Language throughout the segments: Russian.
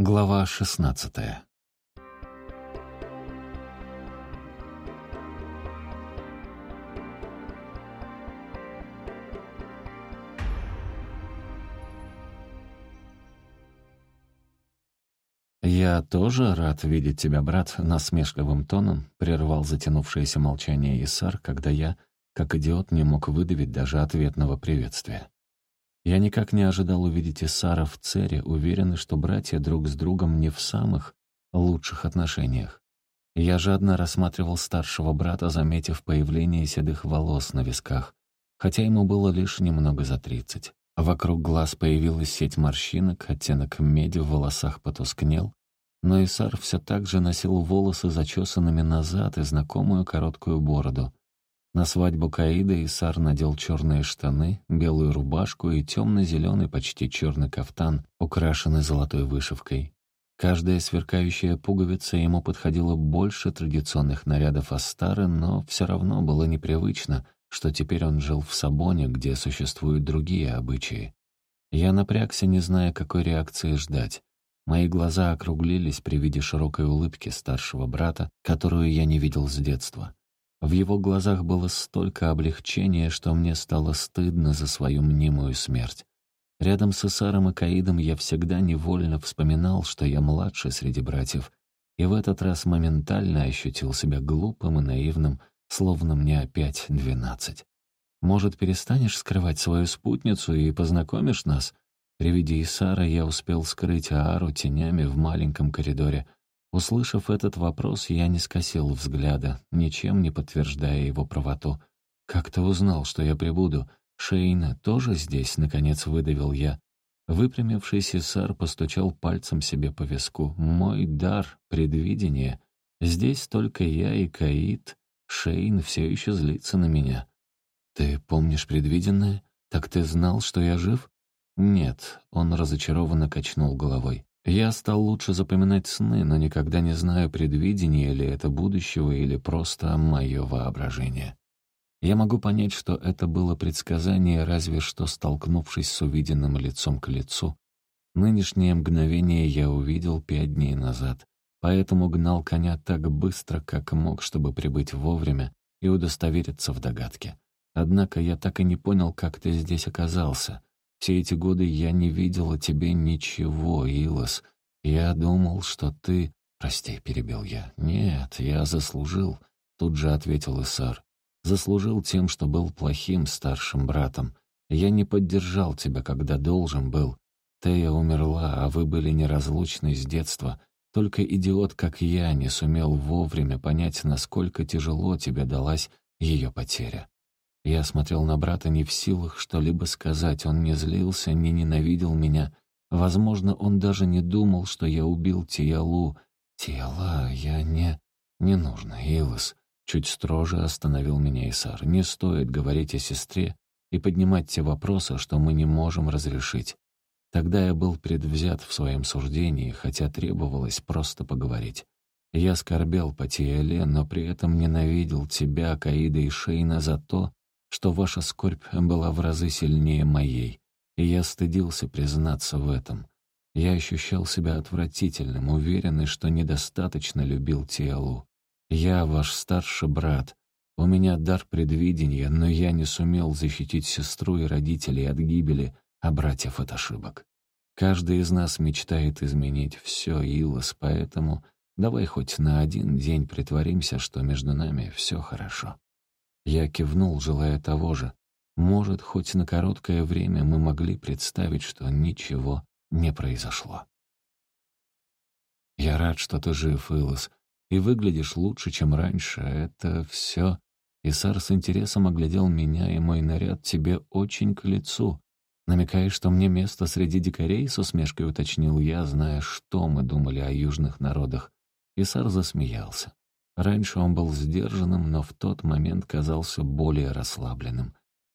Глава шестнадцатая. «Я тоже рад видеть тебя, брат», — насмешливым тоном прервал затянувшееся молчание Исар, когда я, как идиот, не мог выдавить даже ответного приветствия. Я никак не ожидал увидеть Исара в Цере, уверенный, что братья друг с другом не в самых лучших отношениях. Я жадно рассматривал старшего брата, заметив появление седых волос на висках, хотя ему было лишь немного за тридцать. Вокруг глаз появилась сеть морщинок, оттенок меди в волосах потускнел, но Исар все так же носил волосы зачесанными назад и знакомую короткую бороду. На свадьбу Каида Исар надел черные штаны, белую рубашку и темно-зеленый, почти черный кафтан, украшенный золотой вышивкой. Каждая сверкающая пуговица ему подходила больше традиционных нарядов Астары, но все равно было непривычно, что теперь он жил в Сабоне, где существуют другие обычаи. Я напрягся, не зная, какой реакции ждать. Мои глаза округлились при виде широкой улыбки старшего брата, которую я не видел с детства. В его глазах было столько облегчения, что мне стало стыдно за свою мнимую смерть. Рядом с Исаром и Каидом я всегда невольно вспоминал, что я младший среди братьев, и в этот раз моментально ощутил себя глупым и наивным, словно мне опять двенадцать. «Может, перестанешь скрывать свою спутницу и познакомишь нас?» При виде Исара я успел скрыть Аару тенями в маленьком коридоре — Услышав этот вопрос, я не скосил взгляда, ничем не подтверждая его правоту. «Как ты узнал, что я прибуду? Шейна тоже здесь?» — наконец выдавил я. Выпрямившийся сар постучал пальцем себе по виску. «Мой дар, предвидение. Здесь только я и Каид. Шейн все еще злится на меня». «Ты помнишь предвиденное? Так ты знал, что я жив?» «Нет», — он разочарованно качнул головой. Я стал лучше запоминать сны, но никогда не знаю, предвидение ли это будущего или просто мое воображение. Я могу понять, что это было предсказание, разве что столкнувшись с увиденным лицом к лицу. Нынешнее мгновение я увидел пять дней назад, поэтому гнал коня так быстро, как мог, чтобы прибыть вовремя и удостовериться в догадке. Однако я так и не понял, как ты здесь оказался — все эти годы я не видел о тебе ничего, Илос. Я думал, что ты...» «Прости», — перебил я. «Нет, я заслужил», — тут же ответил Исар. «Заслужил тем, что был плохим старшим братом. Я не поддержал тебя, когда должен был. Тея умерла, а вы были неразлучны с детства. Только идиот, как я, не сумел вовремя понять, насколько тяжело тебе далась ее потеря. Я смотрел на брата не в силах что-либо сказать. Он не злился, не ненавидел меня. Возможно, он даже не думал, что я убил Тиалу. Тиала, я не... Не нужно, Илос. Чуть строже остановил меня Исар. Не стоит говорить о сестре и поднимать те вопросы, что мы не можем разрешить. Тогда я был предвзят в своем суждении, хотя требовалось просто поговорить. Я скорбел по Тиале, но при этом ненавидел тебя, Каида и Шейна за то, что ваша скорбь была в разы сильнее моей, и я стыдился признаться в этом. Я ощущал себя отвратительным, уверенный, что недостаточно любил Тиалу. Я ваш старший брат. У меня дар предвидения, но я не сумел защитить сестру и родителей от гибели, а братьев от ошибок. Каждый из нас мечтает изменить все, Илос, поэтому давай хоть на один день притворимся, что между нами все хорошо. Я кивнул, желая того же. Может, хоть на короткое время мы могли представить, что ничего не произошло. «Я рад, что ты жив, Илос, и выглядишь лучше, чем раньше. Это все...» Исар с интересом оглядел меня, и мой наряд тебе очень к лицу. Намекаешь, что мне место среди дикарей, с усмешкой уточнил я, зная, что мы думали о южных народах. Исар засмеялся. Раньше он был сдержанным, но в тот момент казался более расслабленным.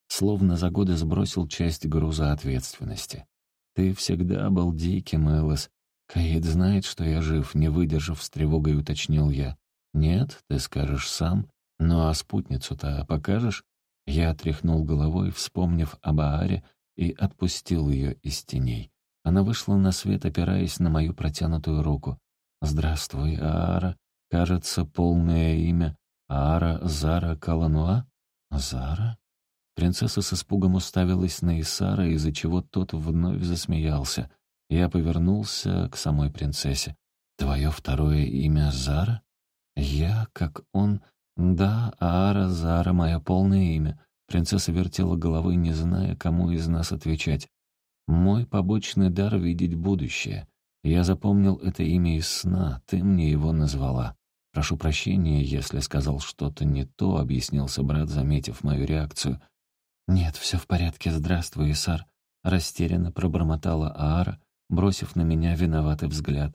Словно за годы сбросил часть груза ответственности. «Ты всегда был диким, Элос. Каид знает, что я жив», — не выдержав с тревогой уточнил я. «Нет, ты скажешь сам. Ну а спутницу-то покажешь?» Я отряхнул головой, вспомнив об Ааре, и отпустил ее из теней. Она вышла на свет, опираясь на мою протянутую руку. «Здравствуй, Аара. Кажется, полное имя Аара Зара Калануа?» «Зара?» Принцесса с испугом уставилась на Исара, из-за чего тот вновь засмеялся. Я повернулся к самой принцессе. «Твое второе имя Зара?» «Я, как он...» «Да, Аара Зара, мое полное имя». Принцесса вертела головой, не зная, кому из нас отвечать. «Мой побочный дар — видеть будущее. Я запомнил это имя из сна, ты мне его назвала. Прошу прощения, если сказал что-то не то», — объяснился брат, заметив мою реакцию — «Нет, все в порядке, здравствуй, Исар», — растерянно пробормотала Аара, бросив на меня виноватый взгляд.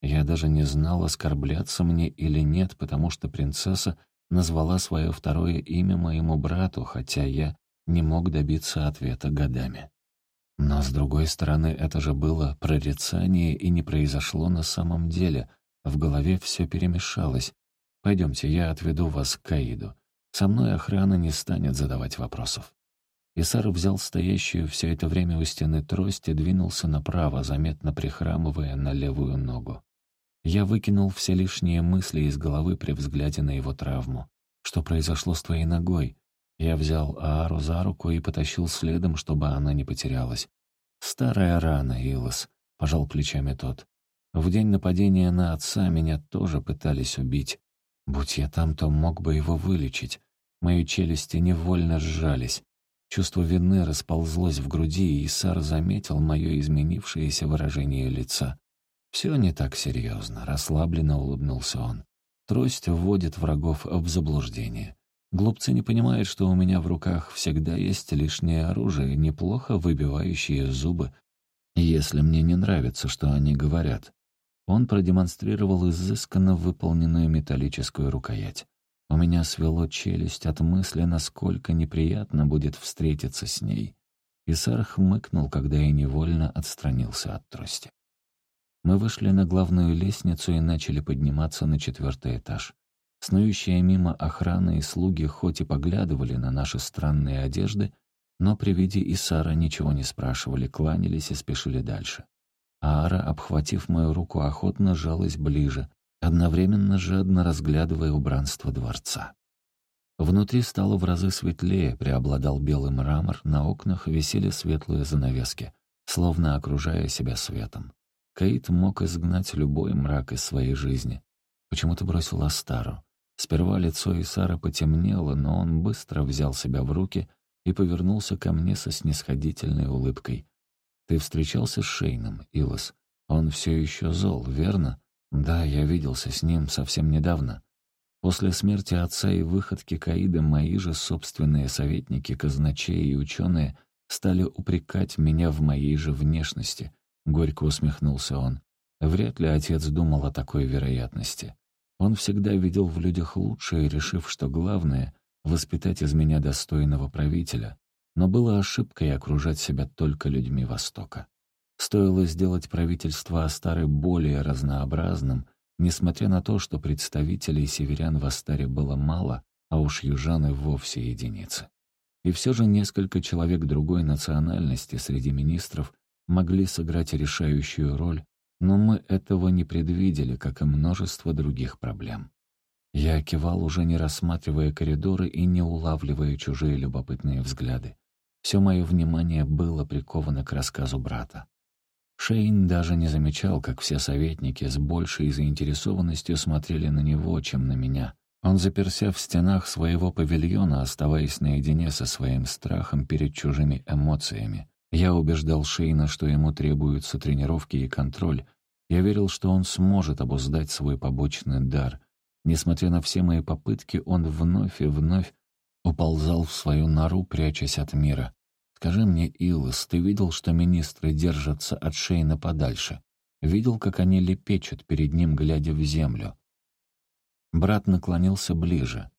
Я даже не знал, оскорбляться мне или нет, потому что принцесса назвала свое второе имя моему брату, хотя я не мог добиться ответа годами. Но, с другой стороны, это же было прорицание и не произошло на самом деле. В голове все перемешалось. «Пойдемте, я отведу вас к Каиду. Со мной охрана не станет задавать вопросов». Исар взял стоящую все это время у стены трость и двинулся направо, заметно прихрамывая на левую ногу. Я выкинул все лишние мысли из головы при взгляде на его травму. «Что произошло с твоей ногой?» Я взял Аару за руку и потащил следом, чтобы она не потерялась. «Старая рана, Илос», — пожал плечами тот. «В день нападения на отца меня тоже пытались убить. Будь я там, то мог бы его вылечить. Мои челюсти невольно сжались. Чувство вины расползлось в груди, и Сар заметил мое изменившееся выражение лица. «Все не так серьезно», — расслабленно улыбнулся он. «Трость вводит врагов в заблуждение. Глупцы не понимают, что у меня в руках всегда есть лишнее оружие, неплохо выбивающее зубы, если мне не нравится, что они говорят». Он продемонстрировал изысканно выполненную металлическую рукоять. У меня свело челюсть от мысли, насколько неприятно будет встретиться с ней. Исар хмыкнул, когда я невольно отстранился от трости. Мы вышли на главную лестницу и начали подниматься на четвертый этаж. Снующие мимо охраны и слуги хоть и поглядывали на наши странные одежды, но при виде Исара ничего не спрашивали, кланялись и спешили дальше. Аара, обхватив мою руку, охотно жалась ближе, одновременно жадно разглядывая убранство дворца. Внутри стало в разы светлее, преобладал белый мрамор, на окнах висели светлые занавески, словно окружая себя светом. Кейт мог изгнать любой мрак из своей жизни. Почему-то бросил Астару. Сперва лицо Исара потемнело, но он быстро взял себя в руки и повернулся ко мне со снисходительной улыбкой. «Ты встречался с Шейном, Илос? Он все еще зол, верно?» Да, я виделся с ним совсем недавно. После смерти отца и выходки Каида мои же собственные советники, казначеи и ученые стали упрекать меня в моей же внешности. Горько усмехнулся он. Вряд ли отец думал о такой вероятности. Он всегда видел в людях лучшее, решив, что главное — воспитать из меня достойного правителя. Но было ошибкой окружать себя только людьми Востока. Стоило сделать правительство Астары более разнообразным, несмотря на то, что представителей северян в Астаре было мало, а уж южан и вовсе единицы. И все же несколько человек другой национальности среди министров могли сыграть решающую роль, но мы этого не предвидели, как и множество других проблем. Я кивал, уже не рассматривая коридоры и не улавливая чужие любопытные взгляды. Все мое внимание было приковано к рассказу брата. Шейн даже не замечал, как все советники с большей заинтересованностью смотрели на него, чем на меня. Он заперся в стенах своего павильона, оставаясь наедине со своим страхом перед чужими эмоциями. Я убеждал Шейна, что ему требуются тренировки и контроль. Я верил, что он сможет обуздать свой побочный дар. Несмотря на все мои попытки, он вновь и вновь уползал в свою нору, прячась от мира. Скажи мне, Илос, ты видел, что министры держатся от Шейна подальше? Видел, как они лепечут перед ним, глядя в землю? Брат наклонился ближе,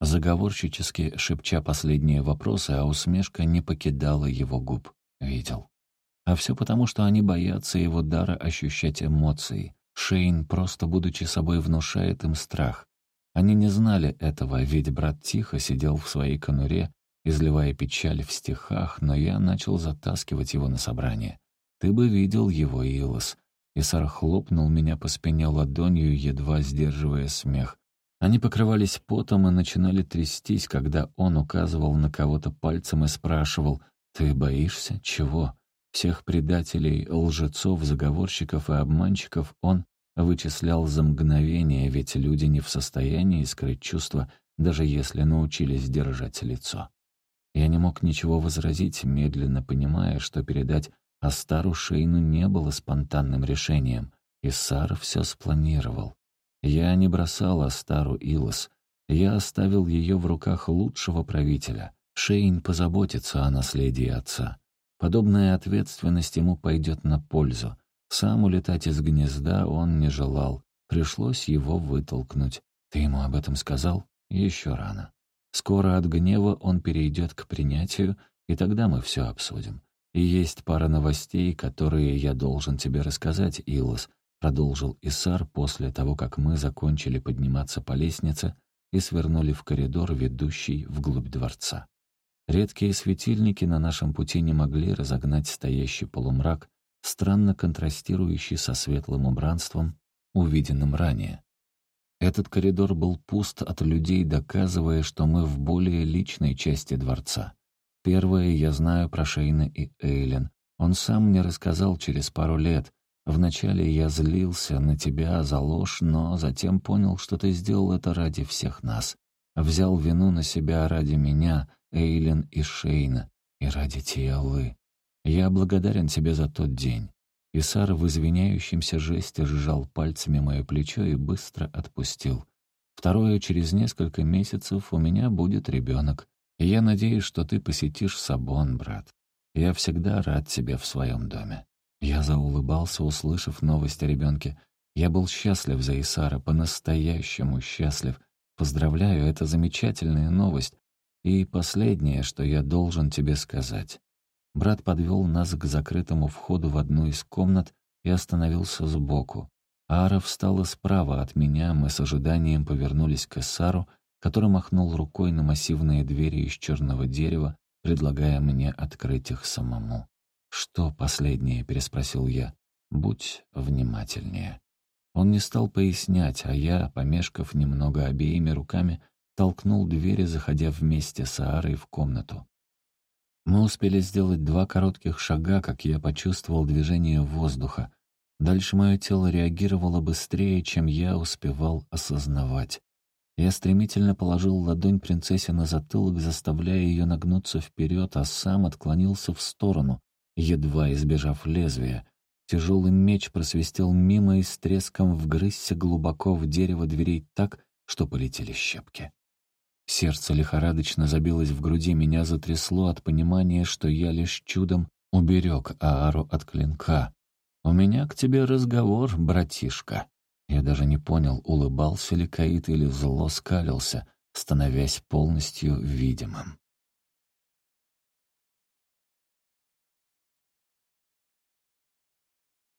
заговорщически шепча последние вопросы, а усмешка не покидала его губ. Видел. А все потому, что они боятся его дара ощущать эмоции. Шейн, просто будучи собой, внушает им страх. Они не знали этого, ведь брат тихо сидел в своей конуре, изливая печаль в стихах, но я начал затаскивать его на собрание. Ты бы видел его, Илос». Исар хлопнул меня по спине ладонью, едва сдерживая смех. Они покрывались потом и начинали трястись, когда он указывал на кого-то пальцем и спрашивал «Ты боишься? Чего?» Всех предателей, лжецов, заговорщиков и обманщиков он вычислял за мгновение, ведь люди не в состоянии скрыть чувства, даже если научились держать лицо. Я не мог ничего возразить, медленно понимая, что передать Астару Шейну не было спонтанным решением. и Сар все спланировал. Я не бросал Астару Илос. Я оставил ее в руках лучшего правителя. Шейн позаботится о наследии отца. Подобная ответственность ему пойдет на пользу. Сам улетать из гнезда он не желал. Пришлось его вытолкнуть. Ты ему об этом сказал? Еще рано. Скоро от гнева он перейдет к принятию, и тогда мы все обсудим. И есть пара новостей, которые я должен тебе рассказать, Илос, продолжил Исар после того, как мы закончили подниматься по лестнице и свернули в коридор, ведущий вглубь дворца. Редкие светильники на нашем пути не могли разогнать стоящий полумрак, странно контрастирующий со светлым убранством, увиденным ранее. Этот коридор был пуст от людей, доказывая, что мы в более личной части дворца. Первое я знаю про Шейна и Эйлен. Он сам мне рассказал через пару лет, Вначале я злился на тебя за ложь, но затем понял, что ты сделал это ради всех нас. Взял вину на себя ради меня, Эйлен и Шейна, и ради Тиалы. Я благодарен тебе за тот день». Исар в извиняющемся жесте сжал пальцами мое плечо и быстро отпустил. «Второе, через несколько месяцев у меня будет ребенок, и я надеюсь, что ты посетишь Сабон, брат. Я всегда рад тебе в своем доме». Я заулыбался, услышав новость о ребенке. Я был счастлив за Исара, по-настоящему счастлив. Поздравляю, это замечательная новость. И последнее, что я должен тебе сказать. Брат подвел нас к закрытому входу в одну из комнат и остановился сбоку. Ара встала справа от меня, мы с ожиданием повернулись к Исару, который махнул рукой на массивные двери из черного дерева, предлагая мне открыть их самому. «Что последнее?» — переспросил я. «Будь внимательнее». Он не стал пояснять, а я, помешков немного обеими руками, толкнул двери, заходя вместе с Аарой в комнату. Мы успели сделать два коротких шага, как я почувствовал движение воздуха. Дальше мое тело реагировало быстрее, чем я успевал осознавать. Я стремительно положил ладонь принцессе на затылок, заставляя ее нагнуться вперед, а сам отклонился в сторону, едва избежав лезвия. Тяжелый меч просвистел мимо и с треском вгрызся глубоко в дерево дверей так, что полетели щепки. Сердце лихорадочно забилось в груди, меня затрясло от понимания, что я лишь чудом уберег Аару от клинка. «У меня к тебе разговор, братишка». Я даже не понял, улыбался ли Каит или зло скалился, становясь полностью видимым.